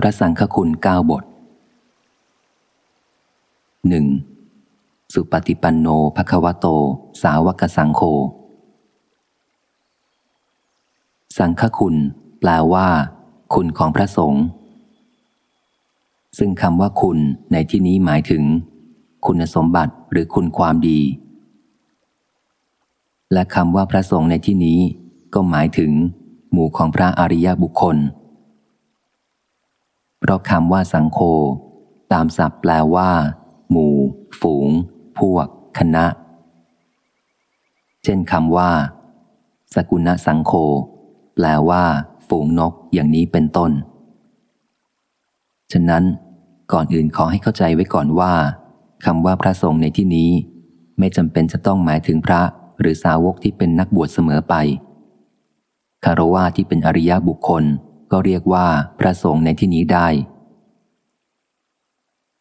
พระสังฆคุณเก้าบทหนึ่งสุปฏิปันโนภควโต สาวกสังโฆสังฆคุณ แปลว่า คุณของพระสงฆ์ซึ่งคำว่าคุณในที่นี้หมายถึง คุณสมบัติหรือคุณความดี และคำว่าพระสงฆ์ในที่นี้ ก็หมายถึง หมู่ของพระอริยบุคคล เพราะคำว่าสังโฆตามศัพท์แปลว่า หมู่ ฝูง พวก คณะ เช่นคำว่า สกุณสังโฆแปลว่า ฝูงนกอย่างนี้เป็นต้น ฉะนั้น ก่อนอื่นขอให้เข้าใจไว้ก่อนว่าคำว่าพระสงฆ์ในที่นี้ ไม่จำเป็นจะต้องหมายถึงพระหรือสาวกที่เป็นนักบวชเสมอไปคารวะที่เป็นอริยบุคคล ก็เรียกว่าพระสงฆ์ในที่นี้ได้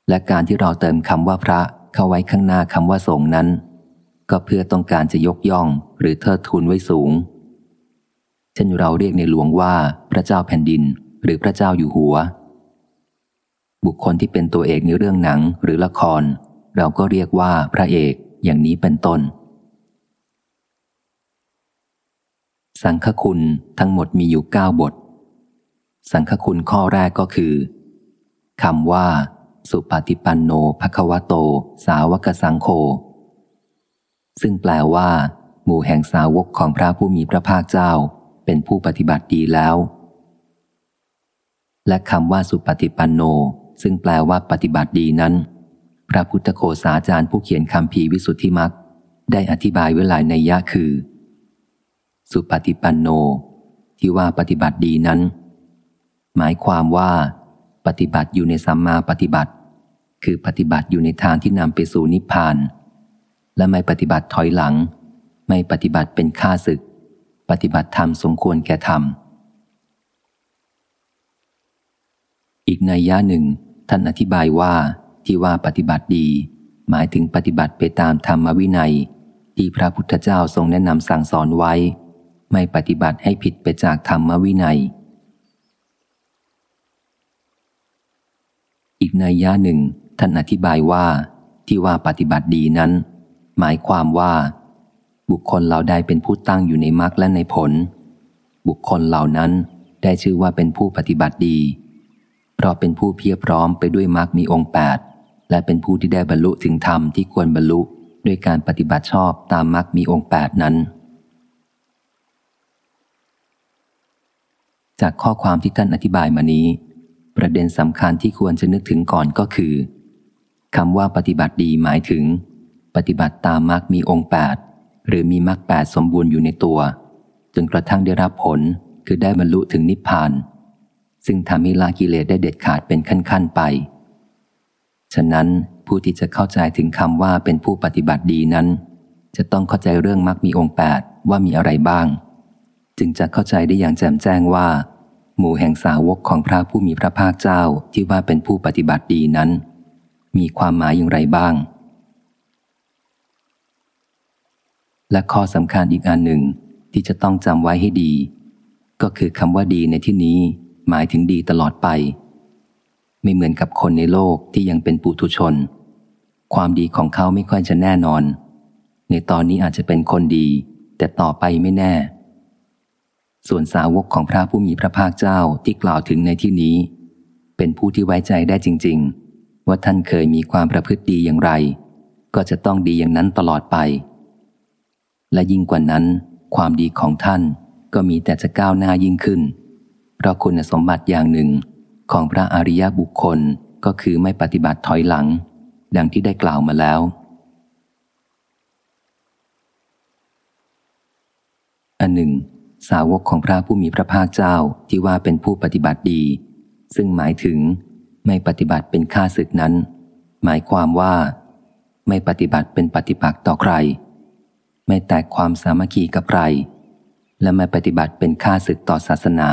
และการที่เราเติมคำว่าพระเข้าไว้ข้างหน้าคำว่าสงฆ์นั้น ก็เพื่อต้องการจะยกย่องหรือเทิดทูนไว้สูง เช่นเราเรียกในหลวงว่าพระเจ้าแผ่นดิน หรือพระเจ้าอยู่หัว บุคคลที่เป็นตัวเอกในเรื่องหนังหรือละคร เราก็เรียกว่าพระเอกอย่างนี้เป็นต้นสังฆคุณทั้งหมดมีอยู่เก้าบท สังฆคุณข้อแรกก็คือคำว่า สุปฏิปันโนภควโต สาวกสังโฆซึ่งแปลว่า หมู่แห่งสาวกของพระผู้มีพระภาคเจ้า เป็นผู้ปฏิบัติดีแล้ว และคำว่าสุปฏิปันโน ซึ่งแปลว่าปฏิบัติดีนั้น พระพุทธโคสาจารย์ผู้เขียนคำพีวิสุทธิมักได้อธิบายไว้หลายในยะคือ สุปฏิปันโน ที่ว่าปฏิบัติดีนั้น หมายความว่า ปฏิบัติอยู่ในสัมมาปฏิบัติ คือปฏิบัติอยู่ในทางที่นำไปสู่นิพพาน และไม่ปฏิบัติถอยหลัง ไม่ปฏิบัติเป็นข้าศึก ปฏิบัติธรรมสมควรแก่ธรรม อีกในย่าหนึ่ง ท่านอธิบายว่าที่ว่าปฏิบัติดี หมายถึงปฏิบัติไปตามธรรมวินัย ที่พระพุทธเจ้าทรงแนะนำสั่งสอนไว้ ไม่ปฏิบัติให้ผิดไปจากธรรมวินัย อีกในย่าหนึ่ง ท่านอธิบายว่า ที่ว่าปฏิบัติดีนั้น หมายความว่า บุคคลเราได้เป็นผู้ตั้งอยู่ในมรรคและในผล บุคคลเหล่านั้นได้ชื่อว่าเป็นผู้ปฏิบัติดี เพราะเป็นผู้เพียรพร้อมไปด้วยมรรคมีองค์แปดและเป็นผู้ที่ได้บรรลุถึงธรรมที่ควรบรรลุด้วยการปฏิบัติชอบตามมรรคมีองค์แปดนั้น จากข้อความที่ท่านอธิบายมานี้ ประเด็นสำคัญที่ควรจะนึกถึงก่อนก็คือคำว่าปฏิบัติดีหมายถึง ปฏิบัติตามมรรคมีองค์แปดหรือมีมรรคแปดสมบูรณ์อยู่ในตัว จนกระทั่งได้รับผลคือได้บรรลุถึงนิพพาน ซึ่งทำให้ละกิเลสได้เด็ดขาดเป็นขั้นๆไป ฉะนั้นผู้ที่จะเข้าใจถึงคำว่าเป็นผู้ปฏิบัติดีนั้น จะต้องเข้าใจเรื่องมรรคมีองค์แปดว่ามีอะไรบ้าง จึงจะเข้าใจได้อย่างแจ่มแจ้งว่า หมู่แห่งสาวกของพระผู้มีพระภาคเจ้าที่ว่าเป็นผู้ปฏิบัติดีนั้น มีความหมายอย่างไรบ้าง และข้อสำคัญอีกอันหนึ่งที่จะต้องจำไว้ให้ดี ก็คือคำว่าดีในที่นี้ หมายถึงดีตลอดไป ไม่เหมือนกับคนในโลกที่ยังเป็นปุถุชน ความดีของเขาไม่ค่อยจะแน่นอน ในตอนนี้อาจจะเป็นคนดี แต่ต่อไปไม่แน่ ส่วนสาวกของพระผู้มีพระภาคเจ้าที่กล่าวถึงในที่นี้ เป็นผู้ที่ไว้ใจได้จริง ๆ ว่าท่านเคยมีความประพฤติดีอย่างไร ก็จะต้องดีอย่างนั้นตลอดไป และยิ่งกว่านั้น ความดีของท่านก็มีแต่จะก้าวหน้ายิ่งขึ้น เพราะคุณสมบัติอย่างหนึ่งของพระอริยบุคคลก็คือไม่ปฏิบัติถอยหลัง ดังที่ได้กล่าวมาแล้ว อันหนึ่ง สาวกของพระผู้มีพระภาคเจ้าที่ว่าเป็นผู้ปฏิบัติดี ซึ่งหมายถึงไม่ปฏิบัติเป็นข้าศึกนั้น หมายความว่า ไม่ปฏิบัติเป็นปฏิปักษ์ต่อใคร ไม่แตกความสามัคคีกับใคร และไม่ปฏิบัติเป็นข้าศึกต่อศาสนา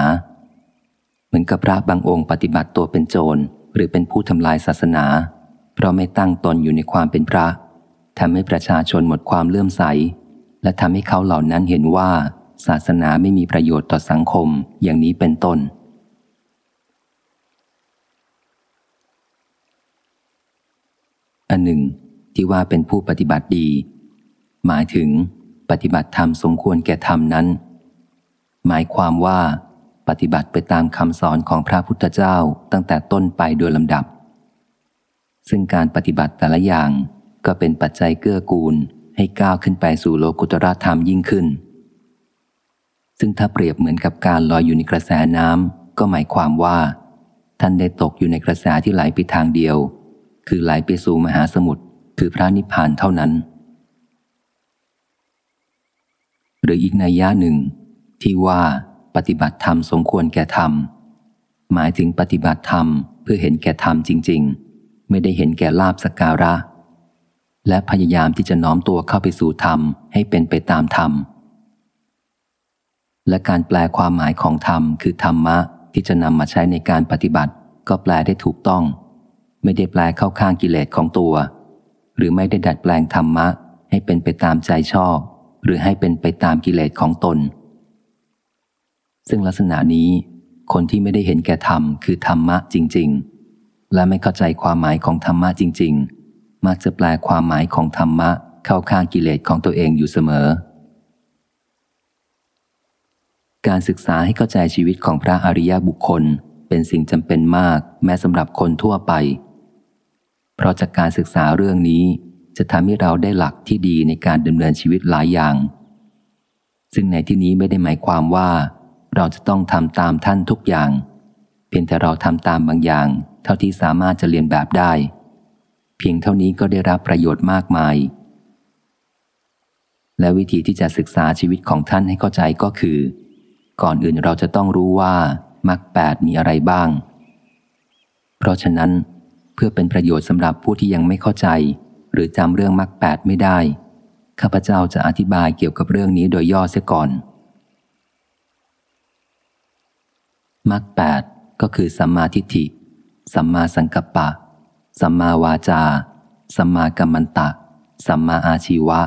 เหมือนกับพระบางองค์ปฏิบัติตัวเป็นโจรหรือเป็นผู้ทำลายศาสนา เพราะไม่ตั้งตนอยู่ในความเป็นพระทำให้ประชาชนหมดความเลื่อมใส และทำให้เขาเหล่านั้นเห็นว่า ศาสนาไม่มีประโยชน์ต่อสังคมอย่างนี้เป็นต้น อันหนึ่ง ที่ว่าเป็นผู้ปฏิบัติดี หมายถึงปฏิบัติธรรมสมควรแก่ธรรมนั้น หมายความว่าปฏิบัติไปตามคำสอนของพระพุทธเจ้าตั้งแต่ต้นไปโดยลำดับ ซึ่งการปฏิบัติแต่ละอย่างก็เป็นปัจจัยเกื้อกูลให้ก้าวขึ้นไปสู่โลกุตรธรรมยิ่งขึ้น ซึ่งถ้าเปรียบเหมือนกับการลอยอยู่ในกระแสน้ำก็หมายความว่า ท่านได้ตกอยู่ในกระแสที่ไหลไปทางเดียว คือไหลไปสู่มหาสมุทรคือพระนิพพานเท่านั้น หรืออีกนัยยะหนึ่ง ที่ว่าปฏิบัติธรรมสมควรแก่ธรรม หมายถึงปฏิบัติธรรมเพื่อเห็นแก่ธรรมจริง ๆ ไม่ได้เห็นแก่ลาบสการะ และพยายามที่จะน้อมตัวเข้าไปสู่ธรรมให้เป็นไปตามธรรม และการแปลความหมายของธรรมคือธรรมะที่จะนำมาใช้ในการปฏิบัติ ก็แปลได้ถูกต้อง ไม่ได้แปลเข้าข้างกิเลสของตัว หรือไม่ได้ดัดแปลงธรรมะ ให้เป็นไปตามใจชอบ หรือให้เป็นไปตามกิเลสของตน ซึ่งลักษณะนี้ คนที่ไม่ได้เห็นแก่ธรรมคือธรรมะจริง ๆ และไม่เข้าใจความหมายของธรรมะจริง ๆ มักจะแปลความหมายของธรรมะเข้าข้างกิเลสของตัวเองอยู่เสมอ การศึกษาให้เข้าใจชีวิตของพระอริยบุคคล เป็นสิ่งจำเป็นมากแม้สำหรับคนทั่วไป เพราะจากการศึกษาเรื่องนี้จะทำให้เราได้หลักที่ดีในการดำเนินชีวิตหลายอย่าง ซึ่งในที่นี้ไม่ได้หมายความว่า เราจะต้องทำตามท่านทุกอย่าง เพียงแต่เราทำตามบางอย่าง เท่าที่สามารถจะเรียนแบบได้ เพียงเท่านี้ก็ได้รับประโยชน์มากมาย และวิธีที่จะศึกษาชีวิตของท่านให้เข้าใจก็คือ ก่อนอื่นเราจะต้องรู้ว่ามรรคแปดมีอะไรบ้าง เพราะฉะนั้น เพื่อเป็นประโยชน์สำหรับผู้ที่ยังไม่เข้าใจ หรือจำเรื่องมรรคแปดไม่ได้ ข้าพเจ้าจะอธิบายเกี่ยวกับเรื่องนี้โดยย่อเสียก่อนมรรคแปดก็คือสัมมาทิฏฐิ สัมมาสังกัปปะ สัมมาวาจา สัมมากัมมันตะ สัมมาอาชีวะ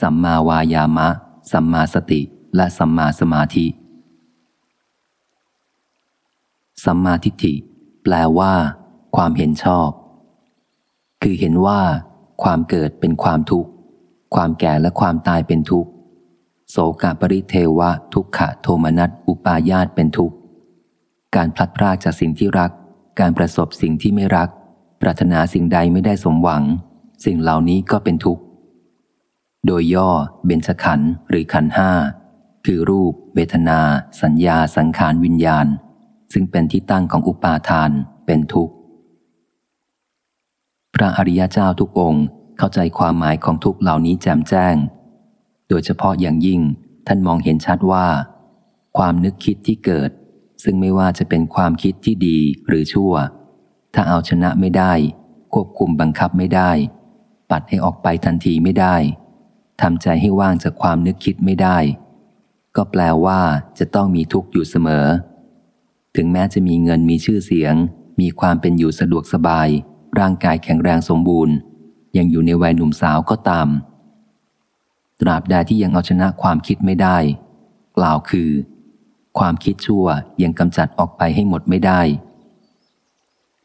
สัมมาวายามะ สัมมาสติ และสัมมาสมาธิ สัมมาทิฏฐิ แปลว่า ความเห็นชอบ คือเห็นว่า ความเกิดเป็นความทุกข์ ความแก่และความตายเป็นทุกข์โสกาปริเทวะ ทุกขะโทมนัสอุปายาตเป็นทุกข์ การพลัดพรากจากสิ่งที่รัก การประสบสิ่งที่ไม่รัก ปรารถนาสิ่งใดไม่ได้สมหวัง สิ่งเหล่านี้ก็เป็นทุกข์ โดยย่อเบญจขันธ์หรือขันห้าคือรูป เวทนา สัญญาสังขารวิญญาณ ซึ่งเป็นที่ตั้งของอุปาทานเป็นทุกข์ พระอริยเจ้าทุกองค์เข้าใจความหมายของทุกเหล่านี้แจ่มแจ้ง โดยเฉพาะอย่างยิ่งท่านมองเห็นชัดว่า ความนึกคิดที่เกิด ซึ่งไม่ว่าจะเป็นความคิดที่ดีหรือชั่ว ถ้าเอาชนะไม่ได้ ควบคุมบังคับไม่ได้ ปัดให้ออกไปทันทีไม่ได้ทำใจให้ว่างจากความนึกคิดไม่ได้ ก็แปลว่าจะต้องมีทุกข์อยู่เสมอ ถึงแม้จะมีเงินมีชื่อเสียง มีความเป็นอยู่สะดวกสบาย ร่างกายแข็งแรงสมบูรณ์ ยังอยู่ในวัยหนุ่มสาวก็ตาม ตราบใดที่ยังเอาชนะความคิดไม่ได้ กล่าวคือ ความคิดชั่วยังกำจัดออกไปให้หมดไม่ได้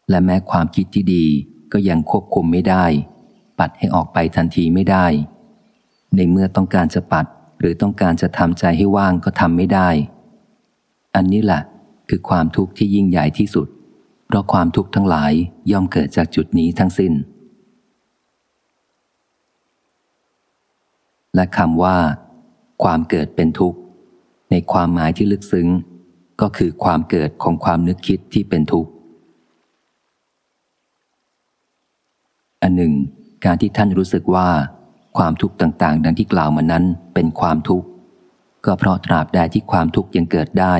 และแม้ความคิดที่ดีก็ยังควบคุมไม่ได้ ปัดให้ออกไปทันทีไม่ได้ ในเมื่อต้องการจะปัดหรือต้องการจะทำใจให้ว่างก็ทำไม่ได้ อันนี้แหละ คือความทุกข์ที่ยิ่งใหญ่ที่สุด เพราะความทุกข์ทั้งหลายย่อมเกิดจากจุดนี้ทั้งสิน้น และคำว่า ความเกิดเป็นทุกข์ ในความหมายที่ลึกซึ้ง ก็คือความเกิดของความนึกคิดที่เป็นทุกข์อันหนึ่ง การที่ท่านรู้สึกว่า ความทุกข์ต่าง ๆ ดังที่กล่าวมานั้นเป็นความทุกข์ก็เพราะตราบใดที่ความทุกข์ยังเกิดได้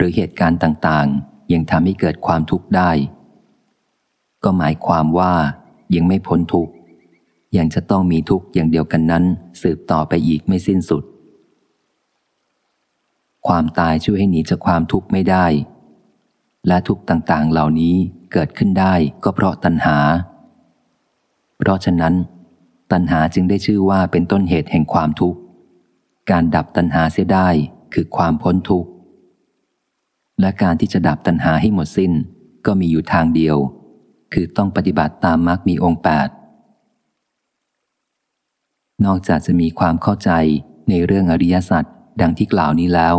หรือเหตุการณ์ต่างๆ ยังทำให้เกิดความทุกข์ได้ ก็หมายความว่ายังไม่พ้นทุกข์ยังจะต้องมีทุกข์อย่างเดียวกันนั้น สืบต่อไปอีกไม่สิ้นสุด ความตายช่วยให้หนีจากความทุกข์ไม่ได้ และทุกข์ต่างๆ เหล่านี้เกิดขึ้นได้ก็เพราะตัณหา เพราะฉะนั้น ตัณหาจึงได้ชื่อว่าเป็นต้นเหตุแห่งความทุกข์ การดับตัณหาเสียได้คือความพ้นทุกข์ และการที่จะดับตัณหาให้หมดสิ้น ก็มีอยู่ทางเดียว คือต้องปฏิบัติตามมรรคมีองค์แปดนอกจากจะมีความเข้าใจในเรื่องอริยสัจดังที่กล่าวนี้แล้ว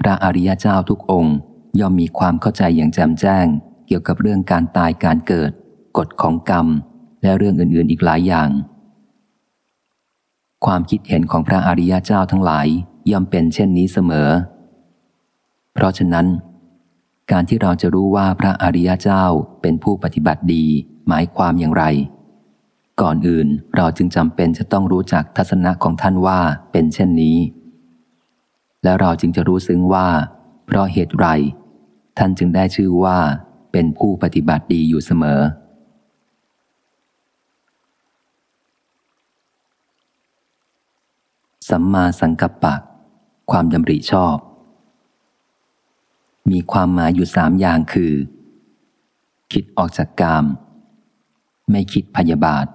พระอริยเจ้าทุกองค์ย่อมมีความเข้าใจอย่างแจ่มแจ้ง เกี่ยวกับเรื่องการตายการเกิด กฎของกรรม และเรื่องอื่นๆอีกหลายอย่าง ความคิดเห็นของพระอริยเจ้าทั้งหลายย่อมเป็นเช่นนี้เสมอ เพราะฉะนั้น การที่เราจะรู้ว่าพระอริยเจ้าเป็นผู้ปฏิบัติดีหมายความอย่างไร ก่อนอื่นเราจึงจำเป็นจะต้องรู้จักทัศนะของท่านว่าเป็นเช่นนี้ และเราจึงจะรู้ซึ้งว่า เพราะเหตุไร ท่านจึงได้ชื่อว่าเป็นผู้ปฏิบัติดีอยู่เสมอสัมมาสังกัปปะ ความดำริชอบ มีความหมายอยู่สามอย่างคือ คิดออกจากกาม ไม่คิดพยาบาท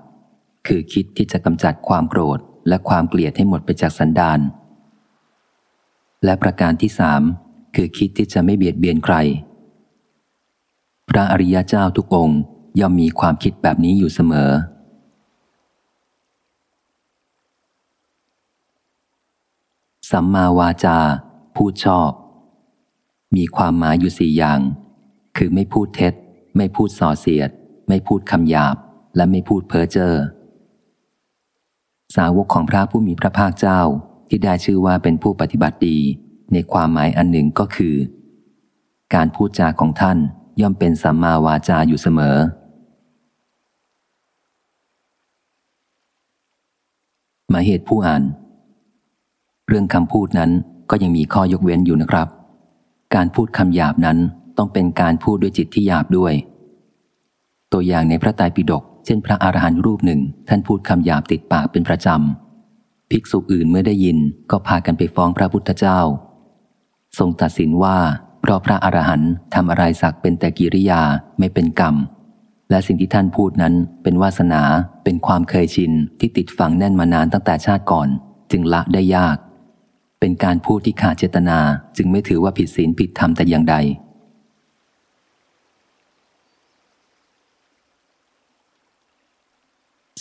คือคิดที่จะกำจัดความโกรธและความเกลียดให้หมดไปจากสันดาน และประการที่สามคือคิดที่จะไม่เบียดเบียนใคร พระอริยเจ้าทุกองค์ย่อมมีความคิดแบบนี้อยู่เสมอ สัมมาวาจา พูดชอบ มีความหมายอยู่สี่อย่าง คือไม่พูดเท็จ ไม่พูดส่อเสียด ไม่พูดคำหยาบ และไม่พูดเพ้อเจ้อสาวกของพระผู้มีพระภาคเจ้าที่ได้ชื่อว่าเป็นผู้ปฏิบัติดี ในความหมายอันหนึ่งก็คือ การพูดจาของท่านย่อมเป็นสัมมาวาจาอยู่เสมอ หมายเหตุผู้อ่าน เรื่องคำพูดนั้นก็ยังมีข้อยกเว้นอยู่นะครับ การพูดคำหยาบนั้นต้องเป็นการพูดด้วยจิตที่หยาบด้วย ตัวอย่างในพระไตรปิฎกเช่นพระอรหันต์รูปหนึ่ง ท่านพูดคำหยาบติดปากเป็นประจำ ภิกษุอื่นเมื่อได้ยินก็พากันไปฟ้องพระพุทธเจ้า ทรงตัดสินว่า เพราะพระอรหันต์ทำอะไรสักเป็นแต่กิริยาไม่เป็นกรรม และสิ่งที่ท่านพูดนั้นเป็นวาสนาเป็นความเคยชินที่ติดฝังแน่นมานานตั้งแต่ชาติก่อน จึงละได้ยาก เป็นการพูดที่ขาดเจตนาจึงไม่ถือว่าผิดศีลผิดธรรมแต่อย่างใด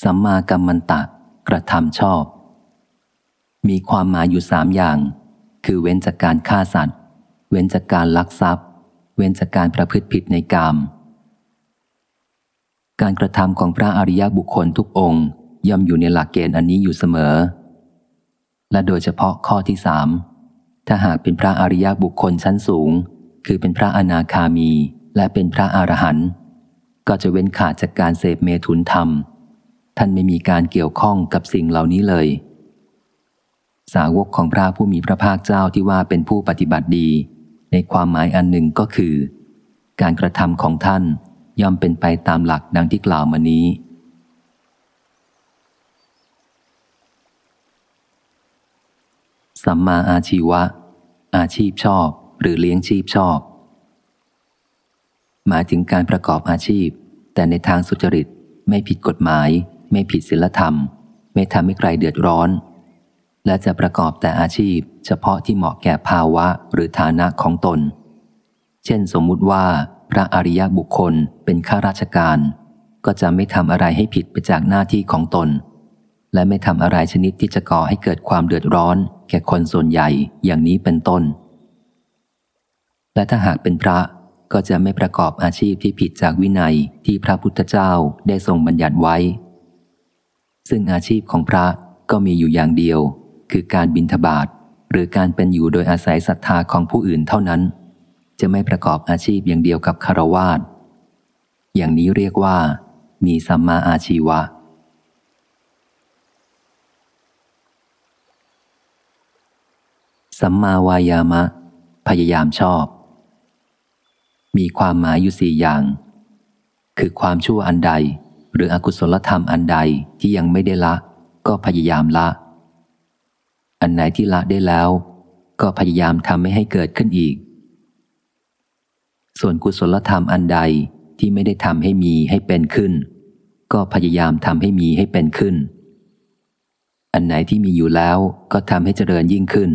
สัมมากัมมันตะกระทำชอบ มีความหมายอยู่สามอย่าง คือเว้นจากการฆ่าสัตว์ เว้นจากการลักทรัพย์ เว้นจากการประพฤติผิดในกาม การกระทำของพระอริยบุคคลทุกองค์ย่อมอยู่ในหลักเกณฑ์อันนี้อยู่เสมอ และโดยเฉพาะข้อที่สามถ้าหากเป็นพระอริยบุคคลชั้นสูง คือเป็นพระอนาคามีและเป็นพระอรหันต์ก็จะเว้นขาดจากการเสพเมถุนธรรม ท่านไม่มีการเกี่ยวข้องกับสิ่งเหล่านี้เลย สาวกของพระผู้มีพระภาคเจ้าที่ว่าเป็นผู้ปฏิบัติดี ในความหมายอันหนึ่งก็คือ การกระทำของท่านย่อมเป็นไปตามหลักดังที่กล่าวมานี้ สัมมาอาชีวะ อาชีพชอบ หรือเลี้ยงชีพชอบ หมายถึงการประกอบอาชีพ แต่ในทางสุจริตไม่ผิดกฎหมาย ไม่ผิดศีลธรรม ไม่ทำให้ใครเดือดร้อน และจะประกอบแต่อาชีพ เฉพาะที่เหมาะแก่ภาวะหรือฐานะของตน เช่นสมมุติว่าพระอริยบุคคลเป็นข้าราชการ ก็จะไม่ทำอะไรให้ผิดไปจากหน้าที่ของตน และไม่ทำอะไรชนิดที่จะก่อให้เกิดความเดือดร้อน แก่คนส่วนใหญ่อย่างนี้เป็นต้น และถ้าหากเป็นพระก็จะไม่ประกอบอาชีพที่ผิดจากวินัยที่พระพุทธเจ้าได้ทรงบัญญัติไว้ ซึ่งอาชีพของพระก็มีอยู่อย่างเดียว คือการบินทบาทหรือการเป็นอยู่โดยอาศัยศรัทธาของผู้อื่นเท่านั้น จะไม่ประกอบอาชีพอย่างเดียวกับคารวาสอย่างนี้เรียกว่า มีสัมมาอาชีวะ สัมมาวายามะ พยายามชอบ มีความหมายอยู่สี่อย่าง คือความชั่วอันใด หรืออกุศลธรรมอันใดที่ยังไม่ได้ละ ก็พยายามละ อันไหนที่ละได้แล้ว ก็พยายามทำไม่ให้เกิดขึ้นอีก ส่วนกุศลธรรมอันใดที่ไม่ได้ทำให้มีให้เป็นขึ้น ก็พยายามทำให้มีให้เป็นขึ้น อันไหนที่มีอยู่แล้วก็ทำให้เจริญยิ่งขึ้น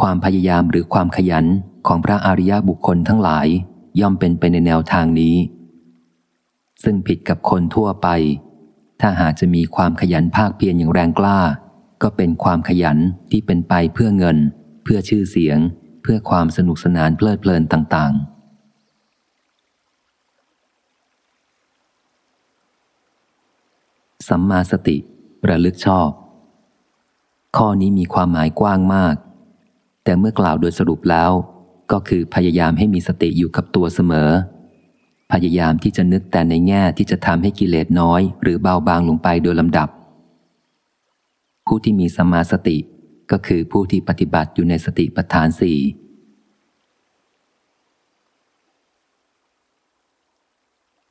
ความพยายามหรือความขยันของพระอริยบุคคลทั้งหลายย่อมเป็นไปในแนวทางนี้ ซึ่งผิดกับคนทั่วไป ถ้าหากจะมีความขยันภาคเพียรอย่างแรงกล้า ก็เป็นความขยันที่เป็นไปเพื่อเงิน เพื่อชื่อเสียง เพื่อความสนุกสนานเพลิดเพลินต่าง ๆสัมมาสติ ระลึกชอบ ข้อนี้มีความหมายกว้างมาก แต่เมื่อกล่าวโดยสรุปแล้ว ก็คือพยายามให้มีสติอยู่กับตัวเสมอ พยายามที่จะนึกแต่ในแง่ที่จะทำให้กิเลสน้อย หรือเบาบางลงไปโดยลำดับ ผู้ที่มีสมาสติก็คือผู้ที่ปฏิบัติอยู่ในสติปัฏฐานสี่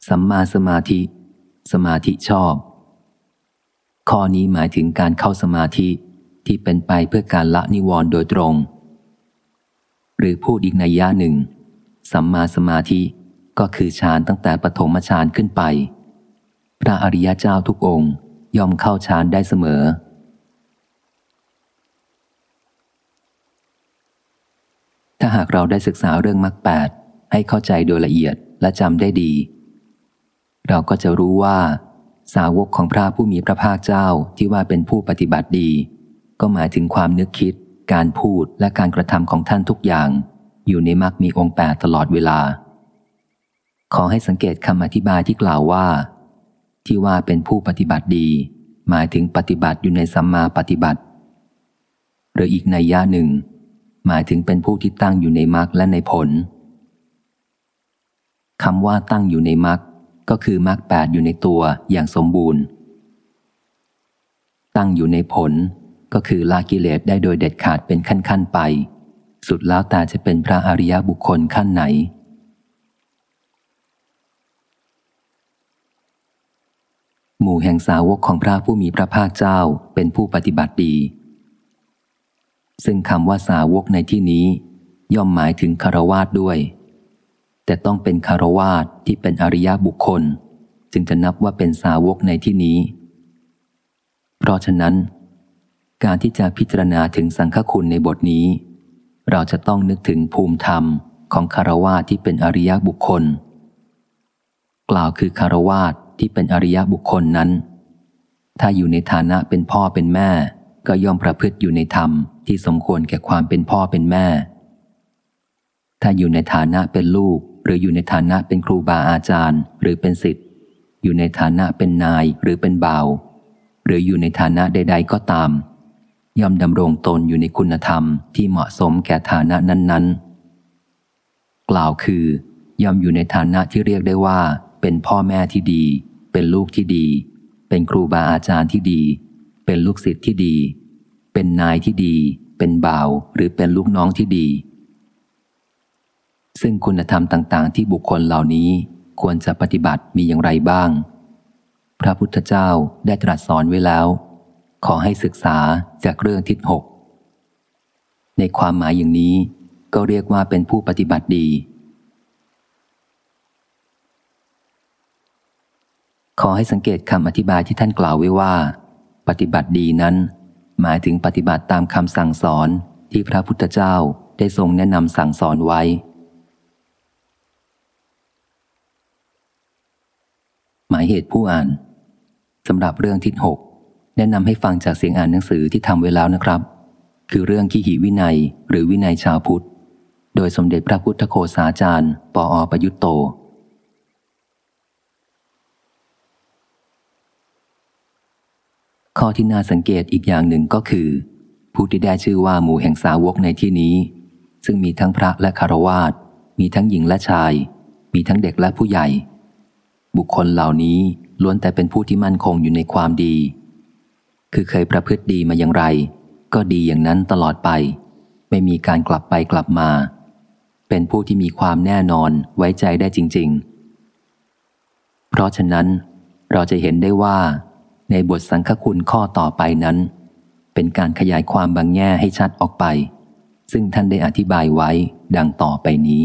สัมมาสมาธิ สมาธิชอบ ข้อนี้หมายถึงการเข้าสมาธิที่เป็นไปเพื่อการละนิวรณ์โดยตรง หรือพูดอีกในย่าหนึ่ง สัมมาสมาธิก็คือฌานตั้งแต่ปฐมฌานขึ้นไป พระอริยเจ้าทุกองค์ย่อมเข้าฌานได้เสมอ ถ้าหากเราได้ศึกษาเรื่องมรรคแปดให้เข้าใจโดยละเอียดและจำได้ดี เราก็จะรู้ว่า สาวกของพระผู้มีพระภาคเจ้าที่ว่าเป็นผู้ปฏิบัติดี ก็หมายถึงความนึกคิด การพูดและการกระทำของท่านทุกอย่าง อยู่ในมรรคมีองค์แปดตลอดเวลา ขอให้สังเกตคำอธิบายที่กล่าวว่า ที่ว่าเป็นผู้ปฏิบัติดี หมายถึงปฏิบัติอยู่ในสัมมาปฏิบัติ หรืออีกในย่าหนึ่ง หมายถึงเป็นผู้ที่ตั้งอยู่ในมรรคและในผลคำว่าตั้งอยู่ในมรรคก็คือมรรคแปดอยู่ในตัวอย่างสมบูรณ์ ตั้งอยู่ในผล ก็คือลากิเลสได้โดยเด็ดขาดเป็นขั้น ๆ ไป สุดแล้วแต่จะเป็นพระอริยบุคคลขั้นไหน หมู่แห่งสาวกของพระผู้มีพระภาคเจ้าเป็นผู้ปฏิบัติดี ซึ่งคำว่าสาวกในที่นี้ ย่อมหมายถึงคารวาสด้วย แต่ต้องเป็นคารวาสที่เป็นอริยบุคคล จึงจะนับว่าเป็นสาวกในที่นี้ เพราะฉะนั้น การที่จะพิจารณาถึงสังฆคุณในบทนี้ เราจะต้องนึกถึงภูมิธรรมของคารวาที่เป็นอริยบุคคล กล่าวคือคารวาที่เป็นอริยบุคคลนั้น ถ้าอยู่ในฐานะเป็นพ่อเป็นแม่ ก็ย่อมประพฤติอยู่ในธรรมที่สมควรแก่ความเป็นพ่อเป็นแม่ ถ้าอยู่ในฐานะเป็นลูก หรืออยู่ในฐานะเป็นครูบาอาจารย์ หรือเป็นศิษย์อยู่ในฐานะเป็นนายหรือเป็นบ่าว หรืออยู่ในฐานะใด ๆ ก็ตาม ย่อมดำรงตนอยู่ในคุณธรรมที่เหมาะสมแก่ฐานะนั้น ๆ กล่าวคือย่อมอยู่ในฐานะที่เรียกได้ว่า เป็นพ่อแม่ที่ดี เป็นลูกที่ดี เป็นครูบาอาจารย์ที่ดี เป็นลูกศิษย์ที่ดี เป็นนายที่ดี เป็นบ่าวหรือเป็นลูกน้องที่ดี ซึ่งคุณธรรมต่าง ๆ ที่บุคคลเหล่านี้ควรจะปฏิบัติมีอย่างไรบ้าง พระพุทธเจ้าได้ตรัสสอนไว้แล้ว ขอให้ศึกษาจากเรื่องทิศหก ในความหมายอย่างนี้ก็เรียกว่าเป็นผู้ปฏิบัติดี ขอให้สังเกตคำอธิบายที่ท่านกล่าวไว้ว่า ปฏิบัติดีนั้น หมายถึงปฏิบัติตามคำสั่งสอนที่พระพุทธเจ้าได้ทรงแนะนำสั่งสอนไว้ หมายเหตุผู้อ่านสำหรับเรื่องทิศหก แนะนำให้ฟังจากเสียงอ่านหนังสือที่ทำไว้แล้วนะครับ คือเรื่องขีหิวินัย หรือวินัยชาวพุทธ โดยสมเด็จพระพุทธโฆษาจารย์ ปออประยุตโต ข้อที่น่าสังเกตอีกอย่างหนึ่งก็คือ ผู้ที่ได้ชื่อว่าหมู่แห่งสาวกในที่นี้ ซึ่งมีทั้งพระและคารวาสมีทั้งหญิงและชาย มีทั้งเด็กและผู้ใหญ่ บุคคลเหล่านี้ล้วนแต่เป็นผู้ที่มั่นคงอยู่ในความดี คือเคยประพฤติดีมาอย่างไร ก็ดีอย่างนั้นตลอดไป ไม่มีการกลับไปกลับมา เป็นผู้ที่มีความแน่นอนไว้ใจได้จริง ๆ เพราะฉะนั้นเราจะเห็นได้ว่า ในบทสังฆคุณข้อต่อไปนั้น เป็นการขยายความบางแง่ให้ชัดออกไป ซึ่งท่านได้อธิบายไว้ดังต่อไปนี้